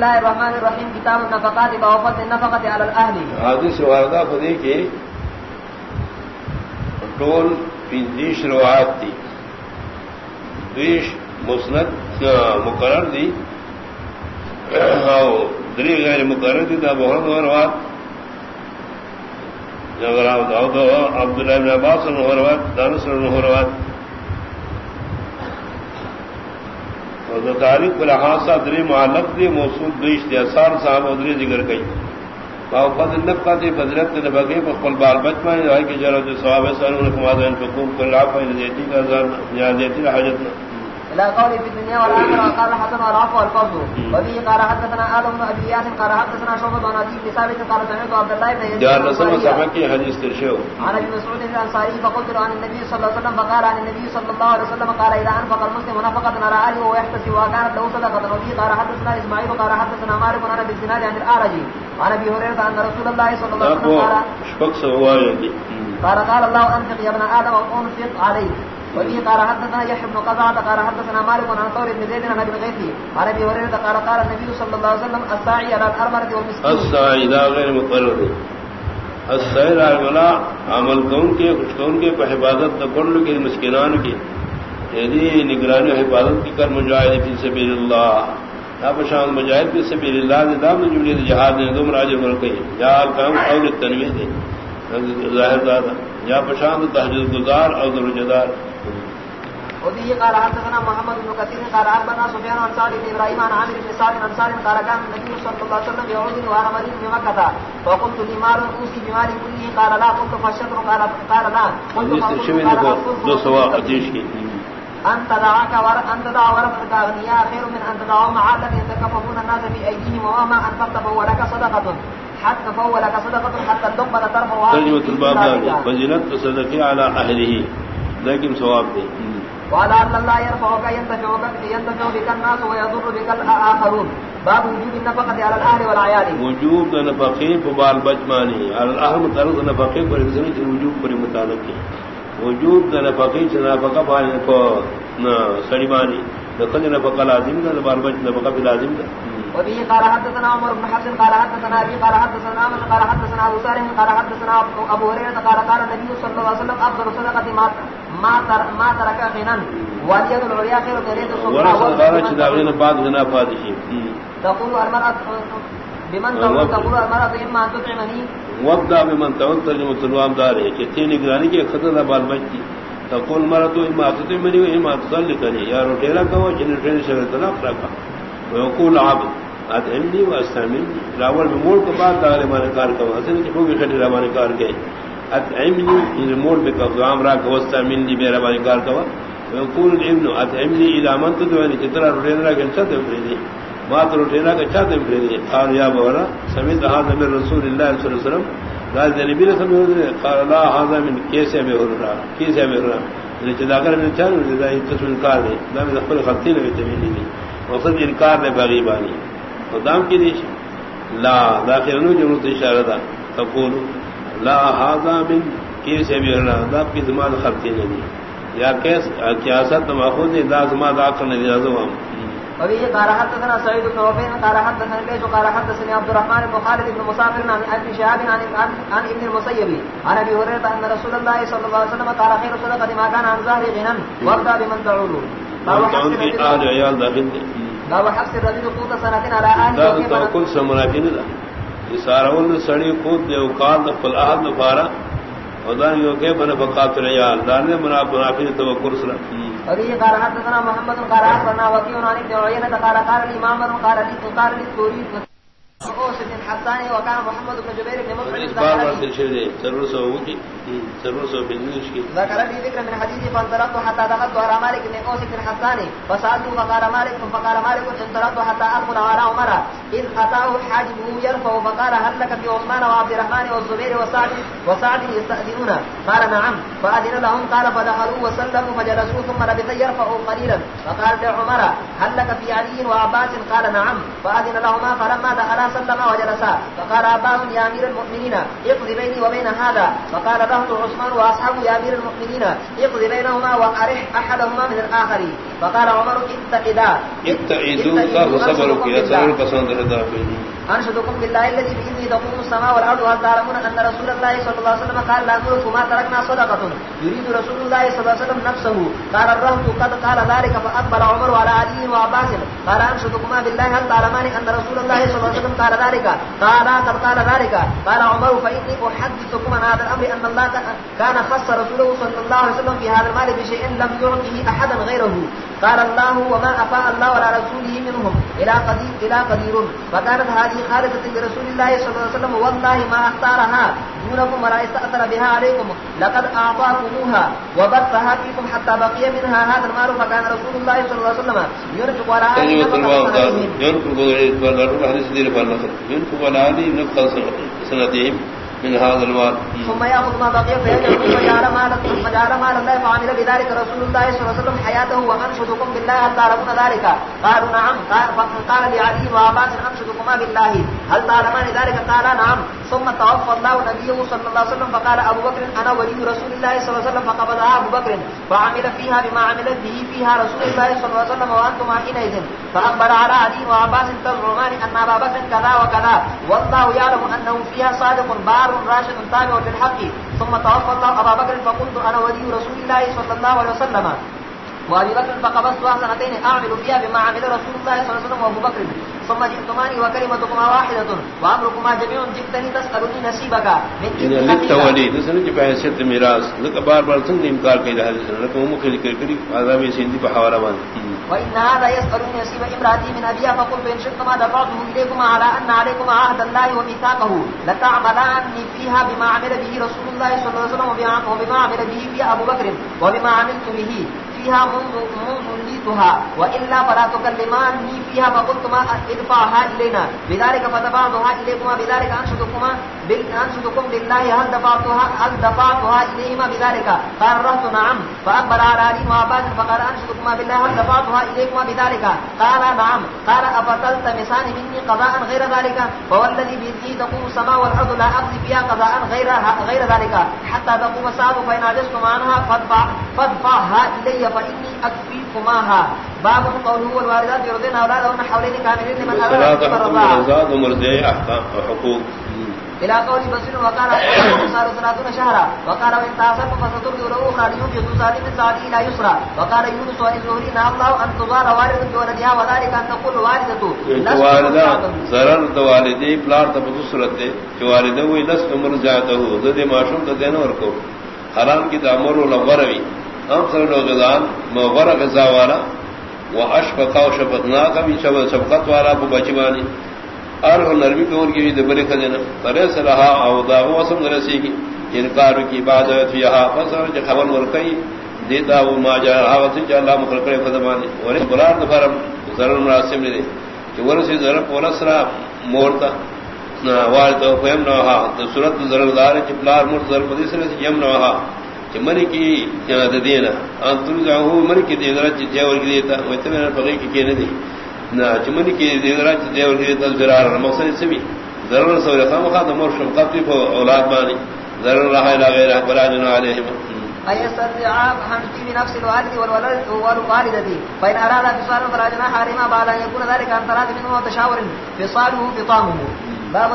الله الرحمن الرحيم كتاب النفقات بوفد النفقة على الأهل حدیث واردہ خودی کے ٹول پنجیش روایت تھی دویش مسند مقرر دی دری غیر مقرر دی دا بہت روایت عبداللہ بن عباس روایت دانس روایت تاریخ لحاظہ دری معلق دی موصول دیش دی اثار صاحب ادری ذکر گئی باو فضل نفقہ دی فضلت دی بغی بخل بال بچمہ ہے کہ جرہ جو ثواب ہے ساروں نے کمازہ انفقوم کل عفا انزیتی کا ذر نیازیتی حاجتنا الى قول في الدنيا والاخره قال حسن العفو والفضل. وفي قال حدثنا ادم بن ابي ياسين قال حدثنا شعبه بن ابي ثابت قال سمعت عبد الله بن يزيد جار رسول کی حدیث ترشو عن ابي مسعود الانصاري فقلت عن النبي صلى الله عليه وسلم فقال عن النبي صلى الله عليه وسلم قال اذا انفق المسلم نفقه على اهله ويحتسب وكانت له صدقه وفي قال حدثنا اسماعيل قال حدثنا مالك عن ابي الزناد عن الاعرج عن ابي هريره ان رسول الله صلى الله عليه وسلم قال قال الله انفق يا ابن ادم وانفق عليك. وفي قال حدثنا يحيى بن قزعة قال حدثنا مالك عن ثور بن زيد عن ابي الغيث عن ابي هريره قال قال النبي صلى الله عليه وسلم الساعي على الارمله والمسكين. الساعي لا غير مقرر. السائر على الملا عمل کون کے، کچھ کون کے؟ حفاظت کر کے مسکینان کی یعنی نگرانی حفاظت کی کر مجاہد فی سبیل اللہ۔ آپ شان مجاہد فی سبیل اللہ نے دام جملے جہاد نے دم راج ملک یا کام اور تنویر دے۔ ظاہر دادا یا پشان تحجد گزار اور درجدار۔ وفيه قال حدثنا محمد بن كثير قال أخبرنا سفيان عن سعد بن إبراهيم عن عامر بن سعد عن سعد قال كان النبي صلى الله عليه وسلم يعود وأنا مريض بمكة فقلت لي مال أوصي بمالي كله. قال لا قلت فالشطر قال قال لا. قلت أن تدعك ورق أن تدع ورقك أغنياء خير من أن تدعهم عالا يتكففون الناس في أيديهم وما أنفقت فهو لك صدقة. حتى فهو لك صدقة حتى اللقمة ترفع ترجمة الباب فزلت صدقي على أهله. لكن صواب دي وعلى ان الله يرفعك ينتفعك ينتفع بك الناس ويضر بك الاخرون باب وجوب النفقه على الاهل والعيال وجوب النفقه فبال بجماني على الاهل طرز النفقه پر زمین وجوب پر متعلق ہے وجوب النفقه نفقه بال کو سڑیمانی لقد نفقه لازم ہے بال بج نفقه لازم ہے وبه قال حدثنا عمر بن حفص قال حدثنا ابي قال حدثنا عمر قال حدثنا ابو سالم قال حدثنا ابو هريره قال قال النبي صلى الله عليه وسلم افضل صدقه ما ما تر ما ترك غنى واليد العليا خير من اليد السفلى ورسول الله بعد غنا فادشي تقول المرأة بمن تقول المرأة إما أن تطعمني وقدا بمن تقول ترجمة الوام دار ہے کہ تین نگرانی کے خطر بال بچی تقول مرأة إما تطعمني وإما تصلي یا روٹیلا کہو جن روٹیلا سے طلاق رکھا ويقول عبد اطعمني واستعملني راول بمول کو بعد دار مانے کار کہو حسن کی کوئی کھٹی مانے کار کہ اطعمني ان مول بك غام را کوستا من دی میرا بھائی کار کوا یقول ابن اطعمني الى من تدعوني کترا روٹینا کے چتے پھری ما تو روٹینا کے چتے قال یا بورا سمعت هذا من رسول الله صلى الله عليه وسلم. قال نبی نے سمجھ قال لا هذا من کیسے میں ہو رہا کیسے میں ہو رہا لچدا کر میں چل رہا ہے تو انکار ہے میں خپل خطی نے تمیل نہیں وقت انکار نے باغی بانی خدام کی دیش لا داخل نو جو اشارہ تھا تقول لا هذا من کیسے بھی اللہ دا کی زمان خرچے نہیں یا کیس کیا سات ماخوذ دا زمان دا کرنے دیا زوام وبه قال حدثنا سعيد بن وفين قال حدثنا ليس قال حدثني عبد الرحمن بن خالد بن مسافر عن ابي شهاب عن عن ابن المسيب. عن ابي هريره ان رسول الله صلى الله عليه وسلم قال خير صدقه ما كان عن ظهر غنى وابدا بمن تعول باب حبس الرجل قوت سنه على اهله اسارون سڑی خود دے اوقات فل احد فارا ودان یو کے بن بقات ریال دار نے منا منافی تو کرسلا ابھی یہ قال حدثنا محمد قال حدثنا وكيع عن ابن عيينة قال قال الامام قال لي قال لي سوري حسان وكان محمد بن جبير بن مطعم ضرور سو کی ضرور سو بنش کی۔ ذكر لي ذكر من حديث فانطلقت حتى دخلت على مالك بن اوس بن حسان فسالت فقال مالك فقال مالك انطلقت حتى ادخل على عمر اذ اتاه حاجبه يرفع فقال هل لك في عثمان وعبد الرحمن والزبير وسعد وسعد يستأذنون؟ قال نعم. فأذن لهم قال فدخلوا وسلموا فجلسوا ثم لبث يرفع قليلا. فقال لعمر هل لك في علي وعباس؟ قال نعم. فأذن لهما فلما دخلا سلم وجلس فقال عباس يا امير المؤمنين اقضي بيني وبين هذا. فقال رهط عثمان واصحاب يا امير المؤمنين اقضي بينهما وارح احدهما من الاخر فقال عمر اتقدا. اتقدوا صبرك يا سرور پسند رضا انشدكم بالله الذي باذنه تقوم السماء والارض وهل تعلمون ان رسول الله صلى الله عليه وسلم قال لا ما تركنا صدقه يريد رسول الله صلى الله عليه وسلم نفسه. قال الرهط قد قال ذلك. فاقبل عمر على علي وعباس. قال انشدكما بالله هل تعلمان ان رسول الله صلى الله عليه وسلم قال ذلك؟ قال قد قال ذلك. قال عمر فاني احدثكم عن هذا الامر ان الله كان خص رسوله صلى الله عليه وسلم في هذا المال بشيء لم يعطه احدا غيره. قال الله وما افاء الله على رسوله منهم الى قدير الى قدير. فكانت هذه خالدة لرسول الله صلى الله عليه وسلم، والله ما اختارها دونكم ولا استأثر بها عليكم. لقد أعطاكموها وبثها فيكم حتى بقي منها هذا المال. فكان رسول الله صلى الله عليه وسلم ينفق على آله ينفق على آله نفق سنتهم من هذا المال ثم ياخذ ما بقي فيجعل فجعل مال فجعل مال الله فعمل بذلك. رسول الله صلى الله عليه وسلم حياته وانشدكم بالله هل تعلمون ذلك؟ قالوا نعم. قال لعلي وعباس انشدكما بالله. هل تعلمان ذلك؟ قال نعم. ثم توفى الله نبيه صلى الله عليه وسلم فقال ابو بكر انا ولي رسول الله صلى الله عليه وسلم فقبضها ابو بكر. فعمل فيها بما عمل به فيها رسول الله صلى الله عليه وسلم وانتم حينئذ. فاخبر على علي وعباس تزعمان ان ابا بكر كذا وكذا. والله يعلم انه فيها صادق، بار راشد تابع للحق. ثم توفى الله ابا بكر، فقلت انا ولي رسول الله صلى الله عليه وسلم. وابي بكر فقبضتها سنتين اعمل فيها بما عمل رسول الله صلى الله عليه وسلم وابو بكر. ثم جئتماني وكلمتكما واحدة وامركما جميع جئتني تسألني نصيبك من ان التولي تسنج بحيثيت میراث لك بار بار سن انکار کیدا ہے لك مو مخل کری عذاب سیندی بحوالہ وان وان هذا يسألني نصيب امراتي من ابيها فقلت ان شئتما دفعته اليكما على ان عليكما عهد الله وميثاقه لتعملان فيها بما عمل به رسول الله صلى الله عليه وسلم وبما عمل به ابو بكر وبما عملت به. فيها منذ منذ ليتها والا فلا تكلماني فيها فقلت ما ادفعها کما بذلك فتبعتها اليكما بذلك انشدكما انشدكم بالله هل دفعتها هل دفعتها اليهما بذلك قال رحت نعم۔ فاقبل على علي وعباس فقال انشدكما بالله هل دفعتها اليكما بذلك قال نعم۔ قال افضلت مسان مني قضاء غير ذلك فوالذي بيده تقوم السماء والارض لا اقضي فيها قضاء غير غير ذلك حتى تقوم الساعه فان عجزتم عنها فادفع فادفعها الي فاني اكفيكماها باب قوله والوالدات يرضين اولادهن حولين كاملين لمن اراد ان الى قول بصير وقال صار ثلاثون شهرا وقال من تاسر فسترد له اخرى ليوجد سالم سعد الى يسرى. وقال يونس ولزهري نهى الله ان تزار والد بولدها وذلك ان تقول والدته والدہ ضرر تو والدی پلار تب صورت دے کہ والدہ وہی لس عمر جاتا ہو زد معشوم تو دینا اور کو حرام کی تامر لغروی ہم سر لوگ غزان مغر غزا والا وہ اشفقا و شفقناک بھی شفقت والا کو بچوانی اور نرمی کو ان کی بھی دبرے خزینہ؟ پرے سے رہا او دا وسم رسی کی۔ انکار کی بات یہاں فسر جو خبر ورکئی دیتا وہ ما جا رہا راوت جو اللہ مخلق کرے فدمانی اور برار دفرم ضرر مناسب نے کہ ورسی ضرر پولسرا مورتا۔ والد فهم نوها تو صورت ضرر دار کہ پلار مور ضرر پدیس نے یم نوها کہ منی کی جناد دینا۔ ان ترجعه منی کی دینا جاور کی دیتا۔ وہ اتنے بغیر کی کہنے دی۔ نہ چمنی کی دیدرا دیو دی تذرار مقصد سے بھی ضرور سو رقم کا دمر شفقت کو اولاد مانی ضرور رہا الى غیر بلا جن علیہم ايستطيع ان في نفس الوالد والولد والوالدة فإن أراد فصال فراجنا حارما بعد أن يكون ذلك أن تراد منه وتشاور فصاله فطامه باب